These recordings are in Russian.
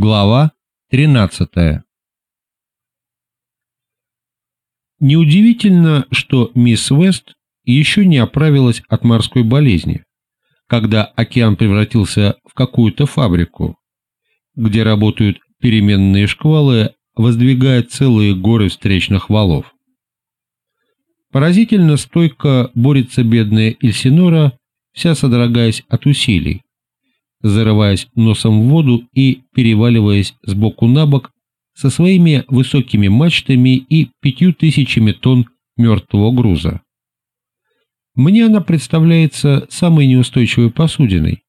Глава 13 Неудивительно, что мисс Вест еще не оправилась от морской болезни, когда океан превратился в какую-то фабрику, где работают переменные шквалы, воздвигая целые горы встречных валов. Поразительно стойко борется бедная Эльсинора, вся содрогаясь от усилий, зарываясь носом в воду и переваливаясь с боку на бок со своими высокими мачтами и пятью тысячами тонн мертвого груза. Мне она представляется самой неустойчивой посудиной,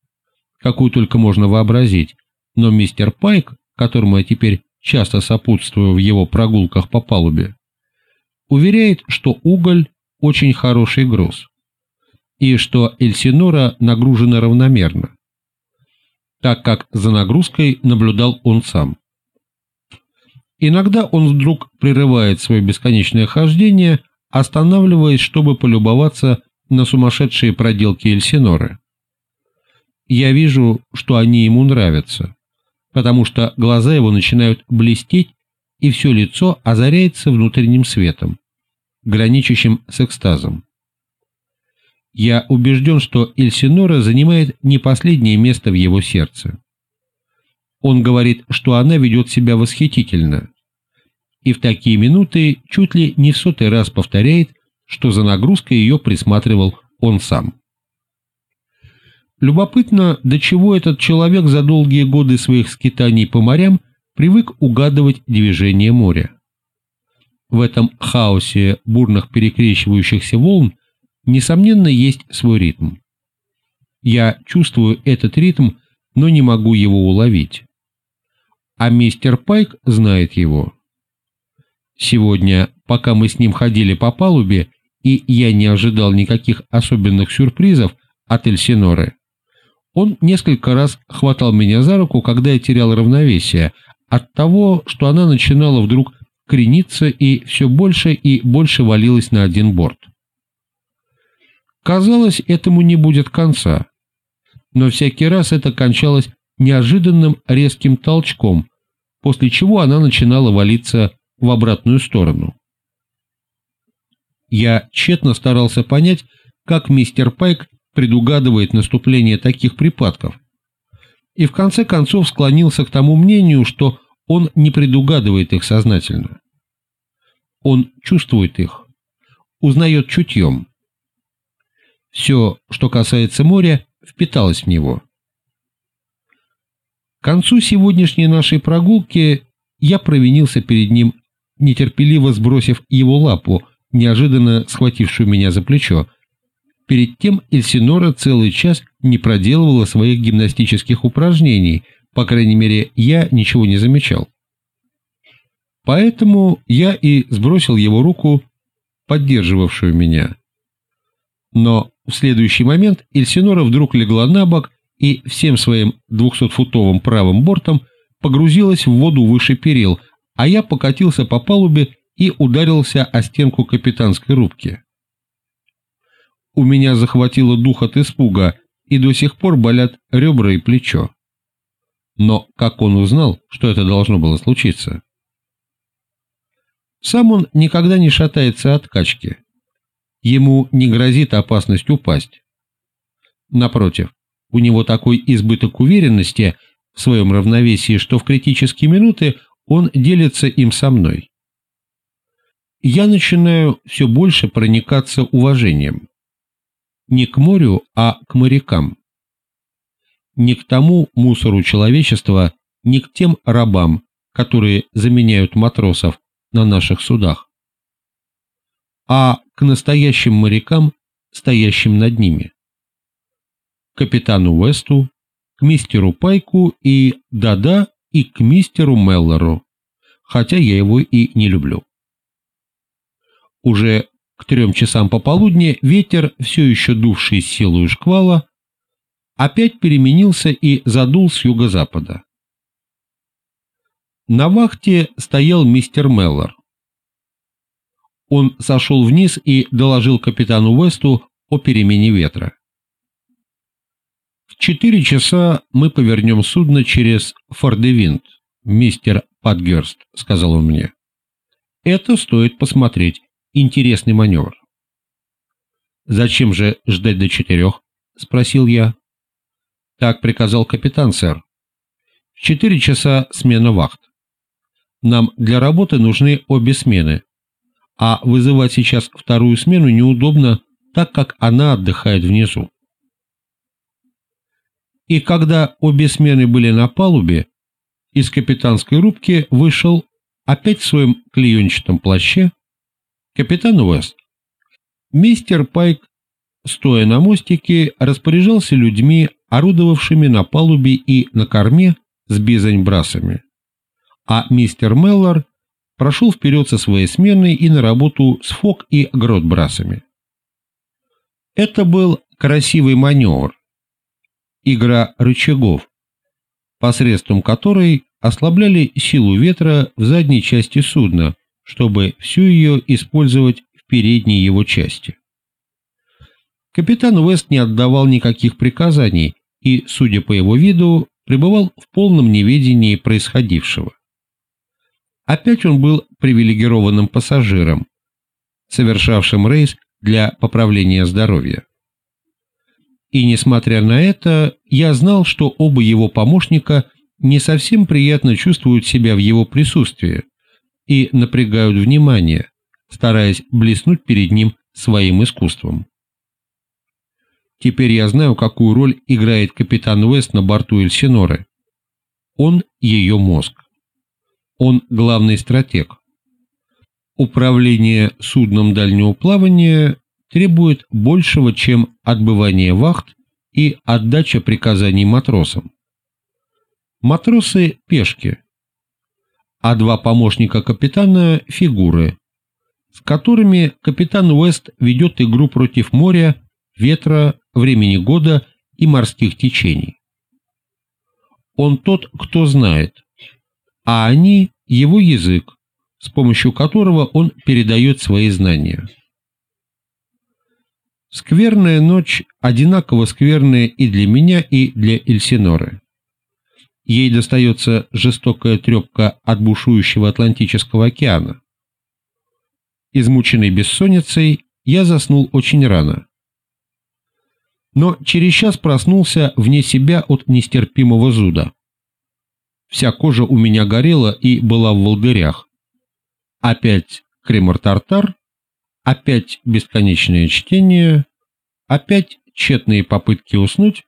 какую только можно вообразить, но мистер Пайк, которому я теперь часто сопутствую в его прогулках по палубе, уверяет, что уголь – очень хороший груз, и что Эльсинора нагружена равномерно, так как за нагрузкой наблюдал он сам. Иногда он вдруг прерывает свое бесконечное хождение, останавливаясь, чтобы полюбоваться на сумасшедшие проделки Эльсиноры. Я вижу, что они ему нравятся, потому что глаза его начинают блестеть, и все лицо озаряется внутренним светом, граничащим с экстазом. Я убежден, что Эльсинора занимает не последнее место в его сердце. Он говорит, что она ведет себя восхитительно, и в такие минуты чуть ли не в сотый раз повторяет, что за нагрузкой ее присматривал он сам. Любопытно, до чего этот человек за долгие годы своих скитаний по морям привык угадывать движение моря. В этом хаосе бурных перекрещивающихся волн, несомненно, есть свой ритм. Я чувствую этот ритм, но не могу его уловить а мистер Пайк знает его. Сегодня, пока мы с ним ходили по палубе, и я не ожидал никаких особенных сюрпризов от Эльсиноры, он несколько раз хватал меня за руку, когда я терял равновесие, от того, что она начинала вдруг крениться и все больше и больше валилась на один борт. Казалось, этому не будет конца, но всякий раз это кончалось неожиданным резким толчком, после чего она начинала валиться в обратную сторону. Я тщетно старался понять, как мистер Пайк предугадывает наступление таких припадков, и в конце концов склонился к тому мнению, что он не предугадывает их сознательно. Он чувствует их, узнает чутьем. Все, что касается моря, впиталось в него. К концу сегодняшней нашей прогулки я провинился перед ним, нетерпеливо сбросив его лапу, неожиданно схватившую меня за плечо. Перед тем Эльсинора целый час не проделывала своих гимнастических упражнений, по крайней мере, я ничего не замечал. Поэтому я и сбросил его руку, поддерживавшую меня. Но в следующий момент Эльсинора вдруг легла на бок и всем своим 200-футовым правым бортом погрузилась в воду выше перил, а я покатился по палубе и ударился о стенку капитанской рубки. У меня захватило дух от испуга, и до сих пор болят ребра и плечо. Но как он узнал, что это должно было случиться? Сам он никогда не шатается от качки. Ему не грозит опасность упасть. Напротив, у него такой избыток уверенности в своем равновесии, что в критические минуты он делится им со мной. Я начинаю все больше проникаться уважением. Не к морю, а к морякам. Не к тому мусору человечества, не к тем рабам, которые заменяют матросов на наших судах, а к настоящим морякам, стоящим над ними капитану Уэсту, к мистеру Пайку и, да-да, и к мистеру Меллору, хотя я его и не люблю. Уже к трем часам пополудни ветер, все еще дувший силою шквала, опять переменился и задул с юго-запада. На вахте стоял мистер Меллор. Он сошел вниз и доложил капитану Уэсту о перемене ветра четыре часа мы повернем судно через Фордевинт, мистер Падгерст», — сказал он мне. «Это стоит посмотреть. Интересный маневр». «Зачем же ждать до четырех?» — спросил я. «Так приказал капитан, сэр. В четыре часа смена вахт. Нам для работы нужны обе смены, а вызывать сейчас вторую смену неудобно, так как она отдыхает внизу. И когда обе смены были на палубе, из капитанской рубки вышел, опять в своем клеенчатом плаще, капитан Уэст. Мистер Пайк, стоя на мостике, распоряжался людьми, орудовавшими на палубе и на корме с бизань-брасами. А мистер Меллор прошел вперед со своей сменой и на работу с фок и грот-брасами. Это был красивый маневр, игра рычагов, посредством которой ослабляли силу ветра в задней части судна, чтобы всю ее использовать в передней его части. Капитан Уэст не отдавал никаких приказаний и, судя по его виду, пребывал в полном неведении происходившего. Опять он был привилегированным пассажиром, совершавшим рейс для поправления здоровья. И несмотря на это, я знал, что оба его помощника не совсем приятно чувствуют себя в его присутствии и напрягают внимание, стараясь блеснуть перед ним своим искусством. Теперь я знаю, какую роль играет капитан Уэст на борту Эльсиноры. Он ее мозг. Он главный стратег. Управление судном дальнего плавания требует большего, чем отбывание вахт и отдача приказаний матросам. Матросы – пешки, а два помощника капитана – фигуры, с которыми капитан Уэст ведет игру против моря, ветра, времени года и морских течений. Он тот, кто знает, а они – его язык, с помощью которого он передает свои знания. Скверная ночь одинаково скверная и для меня, и для Эльсиноры. Ей достается жестокая трепка от бушующего Атлантического океана. Измученный бессонницей, я заснул очень рано. Но через час проснулся вне себя от нестерпимого зуда. Вся кожа у меня горела и была в волдырях. Опять кремор-тартар, опять бесконечное чтение, опять тщетные попытки уснуть,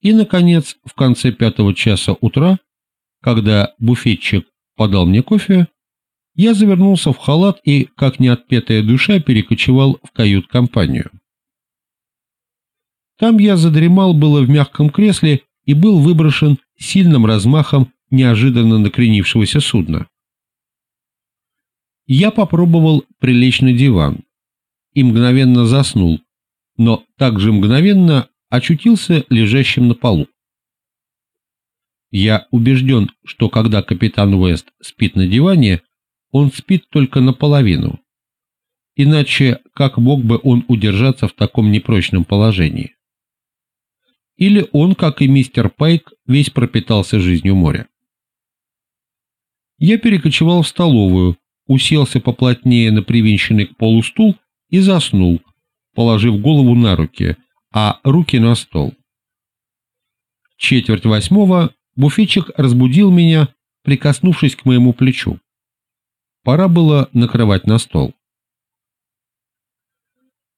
и, наконец, в конце пятого часа утра, когда буфетчик подал мне кофе, я завернулся в халат и, как неотпетая душа, перекочевал в кают-компанию. Там я задремал было в мягком кресле и был выброшен сильным размахом неожиданно накренившегося судна. Я попробовал прилечь на диван и мгновенно заснул, но также мгновенно очутился лежащим на полу. Я убежден, что когда капитан Уэст спит на диване, он спит только наполовину. Иначе как мог бы он удержаться в таком непрочном положении? Или он, как и мистер Пайк, весь пропитался жизнью моря? Я перекочевал в столовую, уселся поплотнее на привинченный к полу стул и заснул, положив голову на руки, а руки на стол. Четверть восьмого буфетчик разбудил меня, прикоснувшись к моему плечу. Пора было накрывать на стол.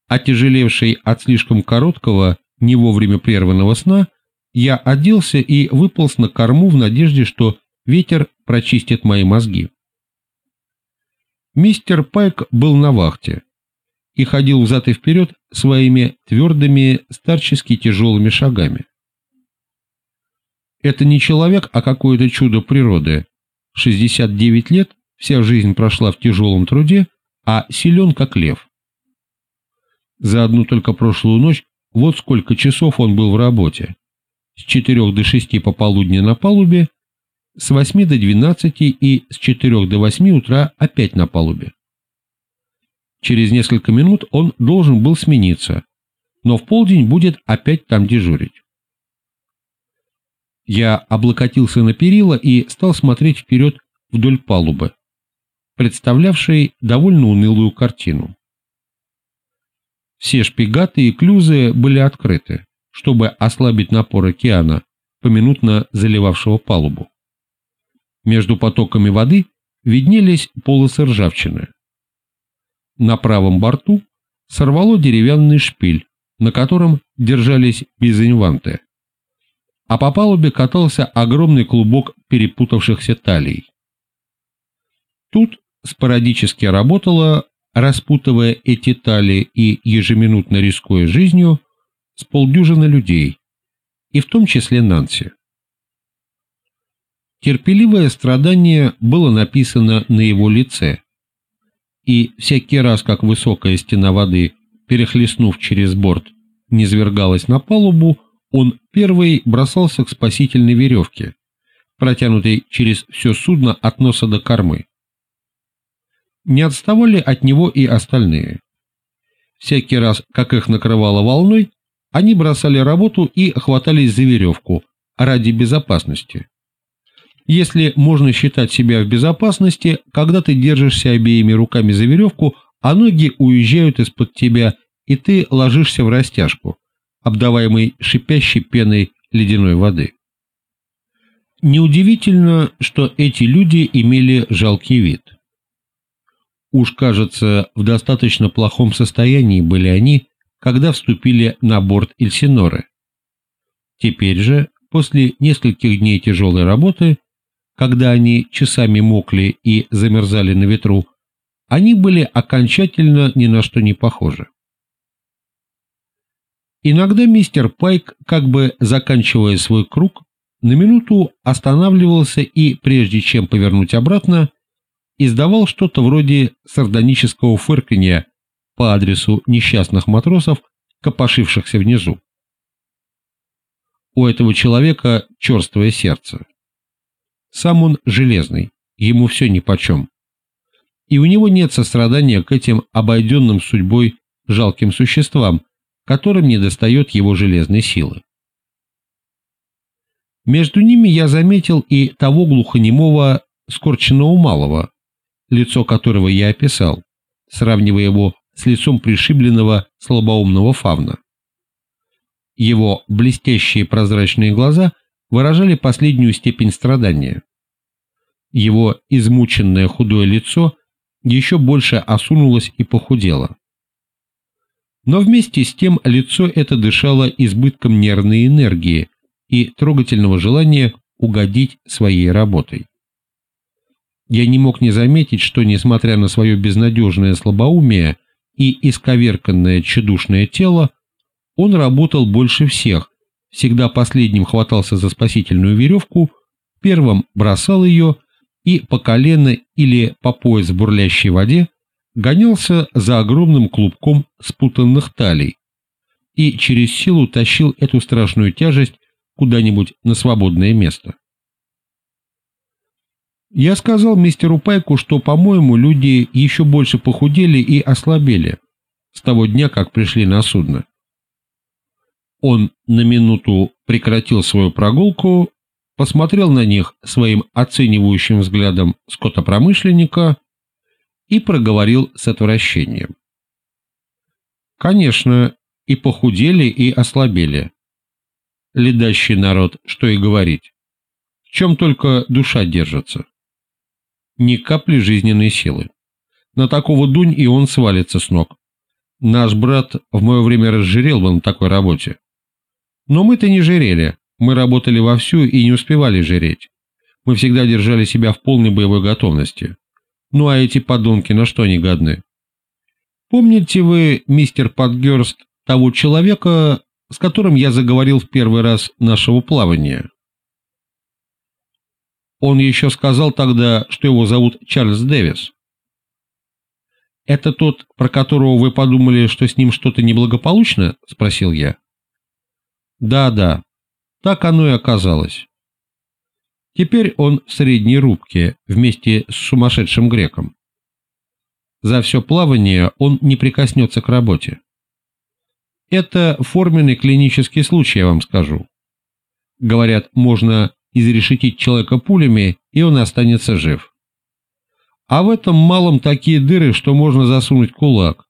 Отяжелевший от слишком короткого, не вовремя прерванного сна, я оделся и выполз на корму в надежде, что ветер прочистит мои мозги. Мистер Пайк был на вахте и ходил взад и вперед своими твердыми, старчески тяжелыми шагами. Это не человек, а какое-то чудо природы. 69 лет, вся жизнь прошла в тяжелом труде, а силен как лев. За одну только прошлую ночь вот сколько часов он был в работе. С 4 до 6 пополудни на палубе, с 8 до 12 и с 4 до 8 утра опять на палубе. Через несколько минут он должен был смениться, но в полдень будет опять там дежурить. Я облокотился на перила и стал смотреть вперед вдоль палубы, представлявшей довольно унылую картину. Все шпигаты и клюзы были открыты, чтобы ослабить напор океана, поминутно заливавшего палубу. Между потоками воды виднелись полосы ржавчины. На правом борту сорвало деревянный шпиль, на котором держались бизеньванты, а по палубе катался огромный клубок перепутавшихся талий. Тут спорадически работала, распутывая эти талии и ежеминутно рискуя жизнью, с полдюжины людей, и в том числе Нанси. Терпеливое страдание было написано на его лице, и всякий раз, как высокая стена воды, перехлестнув через борт, низвергалась на палубу, он первый бросался к спасительной веревке, протянутой через все судно от носа до кормы. Не отставали от него и остальные. Всякий раз, как их накрывало волной, они бросали работу и хватались за веревку ради безопасности. Если можно считать себя в безопасности, когда ты держишься обеими руками за веревку, а ноги уезжают из-под тебя, и ты ложишься в растяжку, обдаваемый шипящей пеной ледяной воды. Неудивительно, что эти люди имели жалкий вид. Уж, кажется, в достаточно плохом состоянии были они, когда вступили на борт Эльсиноры. Теперь же, после нескольких дней тяжелой работы, когда они часами мокли и замерзали на ветру, они были окончательно ни на что не похожи. Иногда мистер Пайк, как бы заканчивая свой круг, на минуту останавливался и, прежде чем повернуть обратно, издавал что-то вроде сардонического фырканья по адресу несчастных матросов, копошившихся внизу. У этого человека черствое сердце. Сам он железный, ему все нипочем. И у него нет сострадания к этим обойденным судьбой жалким существам, которым недостает его железной силы. Между ними я заметил и того глухонемого скорченного малого, лицо которого я описал, сравнивая его с лицом пришибленного слабоумного фавна. Его блестящие прозрачные глаза выражали последнюю степень страдания. Его измученное худое лицо еще больше осунулось и похудело. Но вместе с тем лицо это дышало избытком нервной энергии и трогательного желания угодить своей работой. Я не мог не заметить, что, несмотря на свое безнадежное слабоумие и исковерканное тщедушное тело, он работал больше всех, всегда последним хватался за спасительную веревку, первым бросал ее и по колено или по пояс в бурлящей воде гонялся за огромным клубком спутанных талий и через силу тащил эту страшную тяжесть куда-нибудь на свободное место. Я сказал мистеру Пайку, что, по-моему, люди еще больше похудели и ослабели с того дня, как пришли на судно. Он на минуту прекратил свою прогулку, посмотрел на них своим оценивающим взглядом скотопромышленника и проговорил с отвращением. Конечно, и похудели, и ослабели. Ледащий народ, что и говорить. В чем только душа держится. Ни капли жизненной силы. На такого дунь и он свалится с ног. Наш брат в мое время разжирел бы на такой работе. Но мы-то не жирели, мы работали вовсю и не успевали жиреть. Мы всегда держали себя в полной боевой готовности. Ну а эти подонки на что они годны? Помните вы, мистер Подгерст, того человека, с которым я заговорил в первый раз нашего плавания? Он еще сказал тогда, что его зовут Чарльз Дэвис. «Это тот, про которого вы подумали, что с ним что-то неблагополучно?» – спросил я. «Да-да, так оно и оказалось. Теперь он в средней рубке вместе с сумасшедшим греком. За все плавание он не прикоснется к работе. Это форменный клинический случай, я вам скажу. Говорят, можно изрешетить человека пулями, и он останется жив. А в этом малом такие дыры, что можно засунуть кулак.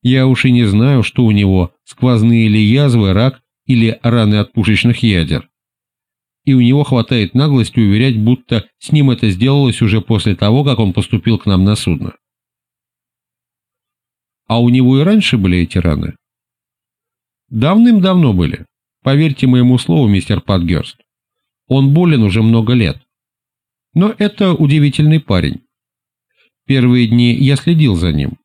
Я уж и не знаю, что у него, сквозные или язвы, рак или раны от пушечных ядер. И у него хватает наглости уверять, будто с ним это сделалось уже после того, как он поступил к нам на судно. А у него и раньше были эти раны? Давным-давно были. Поверьте моему слову, мистер Патгерст. Он болен уже много лет. Но это удивительный парень. Первые дни я следил за ним.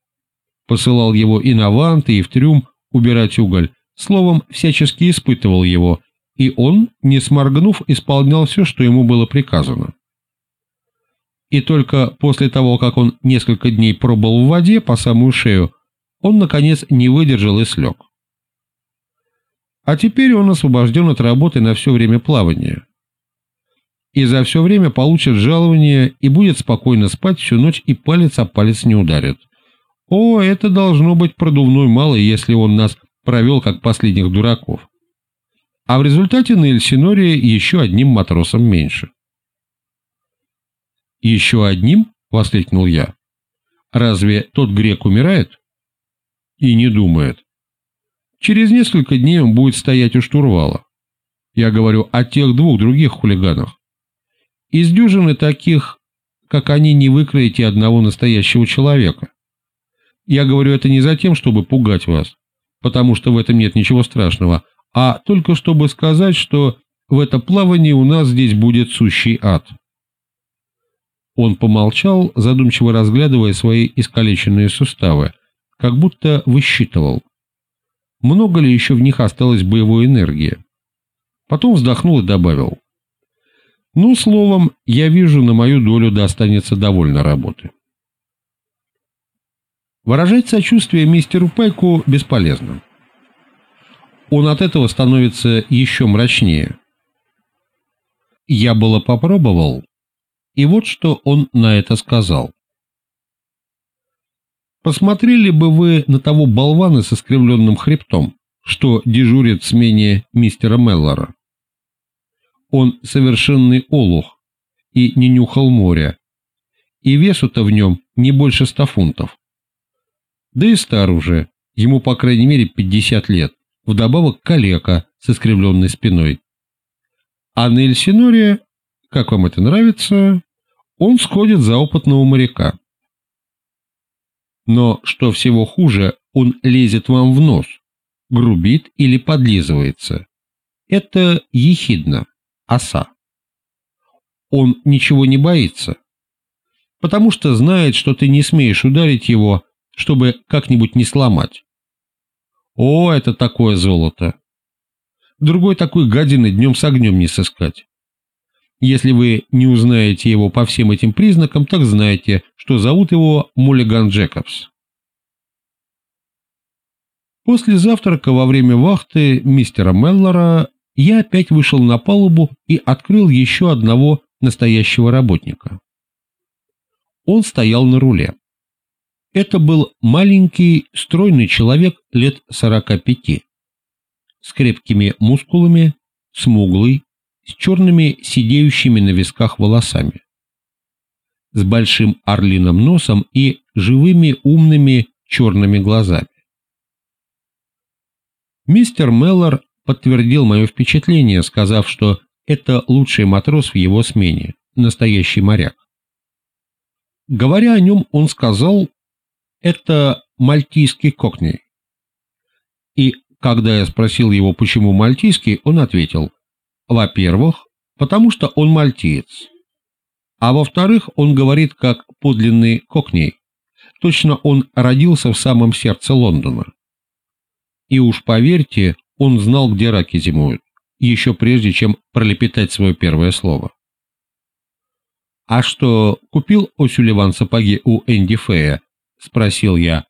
Посылал его и на ванты, и в трюм убирать уголь. Словом, всячески испытывал его, и он, не сморгнув, исполнял все, что ему было приказано. И только после того, как он несколько дней пробыл в воде по самую шею, он, наконец, не выдержал и слег. А теперь он освобожден от работы на все время плавания и за все время получит жалование и будет спокойно спать всю ночь и палец о палец не ударит. О, это должно быть продувной малый, если он нас провел как последних дураков. А в результате на Эльсиноре еще одним матросом меньше. «Еще одним?» — воскликнул я. «Разве тот грек умирает?» «И не думает. Через несколько дней он будет стоять у штурвала. Я говорю о тех двух других хулиганах. Из дюжины таких, как они, не выкроете одного настоящего человека. Я говорю это не за тем, чтобы пугать вас, потому что в этом нет ничего страшного, а только чтобы сказать, что в это плавание у нас здесь будет сущий ад. Он помолчал, задумчиво разглядывая свои искалеченные суставы, как будто высчитывал, много ли еще в них осталось боевой энергии. Потом вздохнул и добавил. Ну, словом, я вижу, на мою долю достанется довольно работы. Выражать сочувствие мистеру Пайку бесполезно. Он от этого становится еще мрачнее. Я было попробовал, и вот что он на это сказал. Посмотрели бы вы на того болвана со скривленным хребтом, что дежурит в смене мистера Меллора. Он совершенный олух и не нюхал моря, и весу-то в нем не больше ста фунтов. Да и стар уже, ему по крайней мере 50 лет, вдобавок калека с искривленной спиной. А на Эльсиноре, как вам это нравится, он сходит за опытного моряка. Но, что всего хуже, он лезет вам в нос, грубит или подлизывается. Это ехидно оса. Он ничего не боится, потому что знает, что ты не смеешь ударить его, чтобы как-нибудь не сломать. О, это такое золото! Другой такой гадины днем с огнем не сыскать. Если вы не узнаете его по всем этим признакам, так знаете, что зовут его Муллиган Джекобс. После завтрака во время вахты мистера Меллора я опять вышел на палубу и открыл еще одного настоящего работника. Он стоял на руле. Это был маленький, стройный человек лет 45, с крепкими мускулами, смуглый, с черными сидеющими на висках волосами, с большим орлиным носом и живыми умными черными глазами. Мистер Меллор подтвердил мое впечатление, сказав, что это лучший матрос в его смене, настоящий моряк. Говоря о нем, он сказал, это мальтийский кокней. И когда я спросил его, почему мальтийский, он ответил, во-первых, потому что он мальтиец, а во-вторых, он говорит как подлинный кокней, точно он родился в самом сердце Лондона. И уж поверьте, он знал, где раки зимуют, еще прежде, чем пролепетать свое первое слово. «А что, купил О'Сюлливан сапоги у Энди Фея?» — спросил я.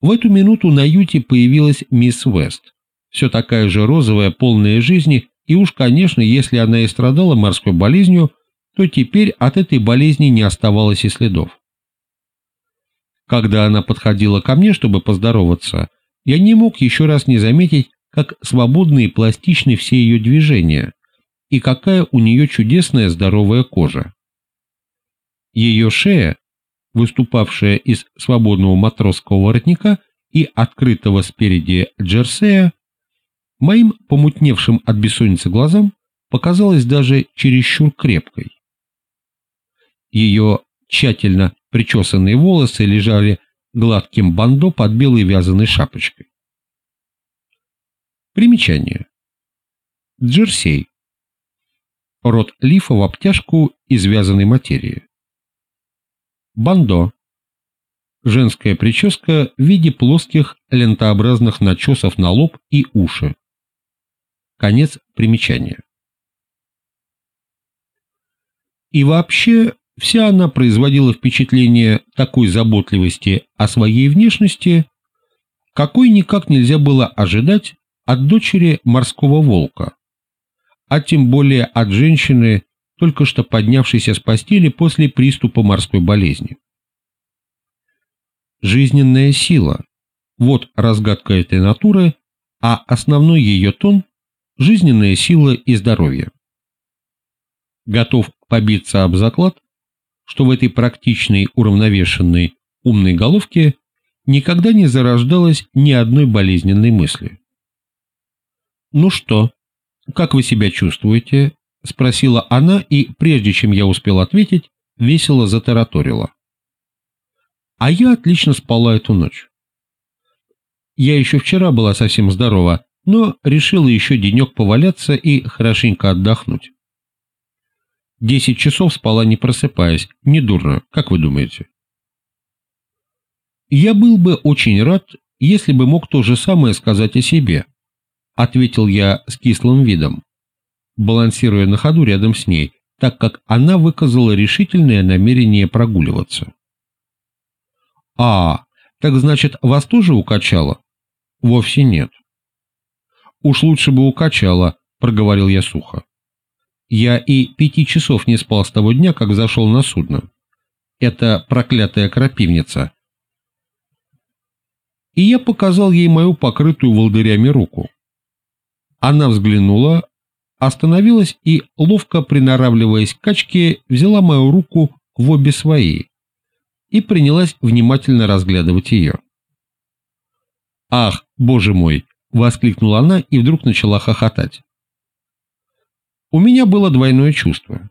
В эту минуту на юте появилась мисс Вест, все такая же розовая, полная жизни, и уж, конечно, если она и страдала морской болезнью, то теперь от этой болезни не оставалось и следов. Когда она подходила ко мне, чтобы поздороваться, я не мог еще раз не заметить, как свободны и пластичны все ее движения, и какая у нее чудесная здоровая кожа. Ее шея, выступавшая из свободного матросского воротника и открытого спереди джерсея, моим помутневшим от бессонницы глазам показалась даже чересчур крепкой. Ее тщательно причесанные волосы лежали гладким бандо под белой вязаной шапочкой. Примечание. Джерсей. Род лифа в обтяжку из вязаной материи. Бандо. Женская прическа в виде плоских лентообразных начесов на лоб и уши. Конец примечания. И вообще, вся она производила впечатление такой заботливости о своей внешности, какой никак нельзя было ожидать от дочери морского волка, а тем более от женщины, только что поднявшейся с постели после приступа морской болезни. Жизненная сила – вот разгадка этой натуры, а основной ее тон – жизненная сила и здоровье. Готов побиться об заклад, что в этой практичной, уравновешенной, умной головке никогда не зарождалось ни одной болезненной мысли. «Ну что, как вы себя чувствуете?» — спросила она, и, прежде чем я успел ответить, весело затараторила. «А я отлично спала эту ночь. Я еще вчера была совсем здорова, но решила еще денек поваляться и хорошенько отдохнуть. Десять часов спала не просыпаясь, недурно, как вы думаете?» Я был бы очень рад, если бы мог то же самое сказать о себе, — ответил я с кислым видом, балансируя на ходу рядом с ней, так как она выказала решительное намерение прогуливаться. «А, так значит, вас тоже укачало?» «Вовсе нет». «Уж лучше бы укачало», — проговорил я сухо. «Я и пяти часов не спал с того дня, как зашел на судно. Это проклятая крапивница». И я показал ей мою покрытую волдырями руку. Она взглянула, остановилась и, ловко приноравливаясь к качке, взяла мою руку в обе свои и принялась внимательно разглядывать ее. «Ах, боже мой!» — воскликнула она и вдруг начала хохотать. У меня было двойное чувство.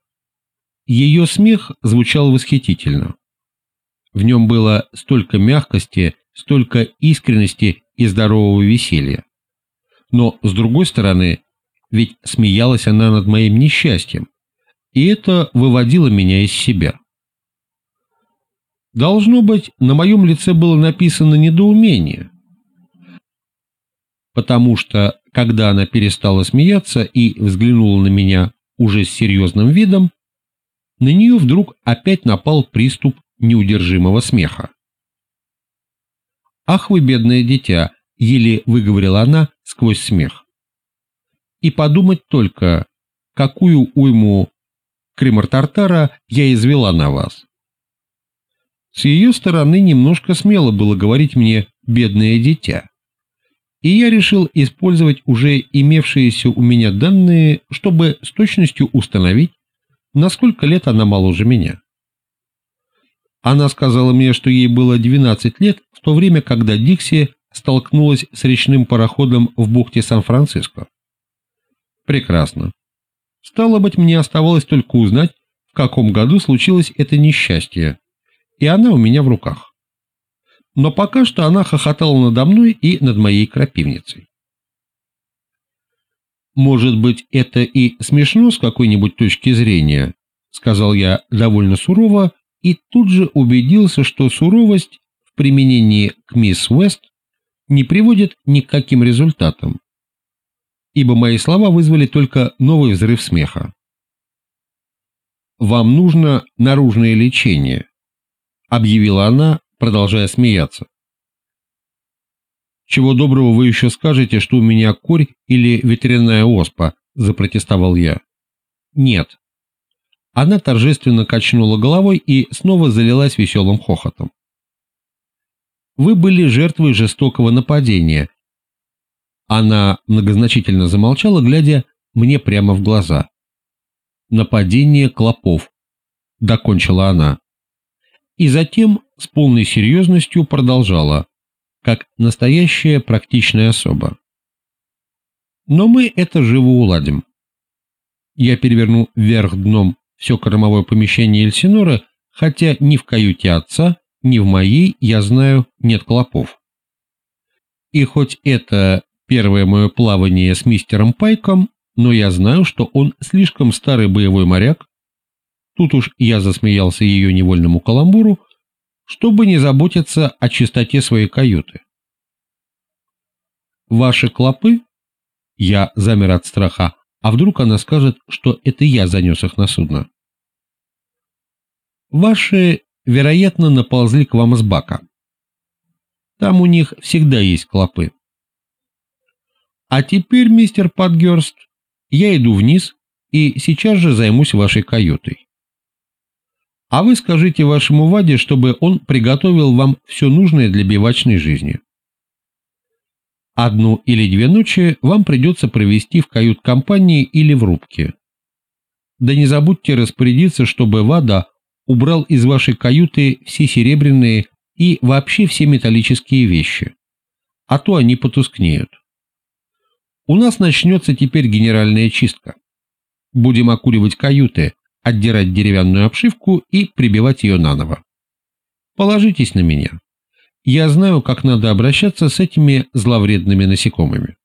Ее смех звучал восхитительно. В нем было столько мягкости, столько искренности и здорового веселья. Но, с другой стороны, ведь смеялась она над моим несчастьем, и это выводило меня из себя. Должно быть, на моем лице было написано недоумение, потому что, когда она перестала смеяться и взглянула на меня уже с серьезным видом, на нее вдруг опять напал приступ неудержимого смеха. «Ах вы, бедное дитя!» — еле выговорила она, сквозь смех. И подумать только, какую уйму кремор-тартара я извела на вас. С ее стороны немножко смело было говорить мне «бедное дитя». И я решил использовать уже имевшиеся у меня данные, чтобы с точностью установить, на сколько лет она моложе меня. Она сказала мне, что ей было 12 лет, в то время, когда Дикси столкнулась с речным пароходом в бухте Сан-Франциско. Прекрасно. Стало быть, мне оставалось только узнать, в каком году случилось это несчастье, и она у меня в руках. Но пока что она хохотала надо мной и над моей крапивницей. «Может быть, это и смешно с какой-нибудь точки зрения», — сказал я довольно сурово, и тут же убедился, что суровость в применении к мисс Уэст не приводит ни к каким результатам, ибо мои слова вызвали только новый взрыв смеха. «Вам нужно наружное лечение», — объявила она, продолжая смеяться. «Чего доброго вы еще скажете, что у меня корь или ветряная оспа», — запротестовал я. «Нет». Она торжественно качнула головой и снова залилась веселым хохотом. Вы были жертвой жестокого нападения. Она многозначительно замолчала, глядя мне прямо в глаза. «Нападение клопов», — докончила она. И затем с полной серьезностью продолжала, как настоящая практичная особа. Но мы это живо уладим. Я переверну вверх дном все кормовое помещение Эльсинора, хотя ни в каюте отца, ни в моей, я знаю, нет клопов. И хоть это первое мое плавание с мистером Пайком, но я знаю, что он слишком старый боевой моряк, тут уж я засмеялся ее невольному каламбуру, чтобы не заботиться о чистоте своей каюты. Ваши клопы? Я замер от страха. А вдруг она скажет, что это я занес их на судно? Ваши, вероятно, наползли к вам с бака. Там у них всегда есть клопы. А теперь, мистер Подгерст, я иду вниз и сейчас же займусь вашей каютой. А вы скажите вашему Ваде, чтобы он приготовил вам все нужное для бивачной жизни. Одну или две ночи вам придется провести в кают-компании или в рубке. Да не забудьте распорядиться, чтобы Вада убрал из вашей каюты все серебряные и вообще все металлические вещи, а то они потускнеют. У нас начнется теперь генеральная чистка. Будем окуривать каюты, отдирать деревянную обшивку и прибивать ее наново. Положитесь на меня. Я знаю, как надо обращаться с этими зловредными насекомыми.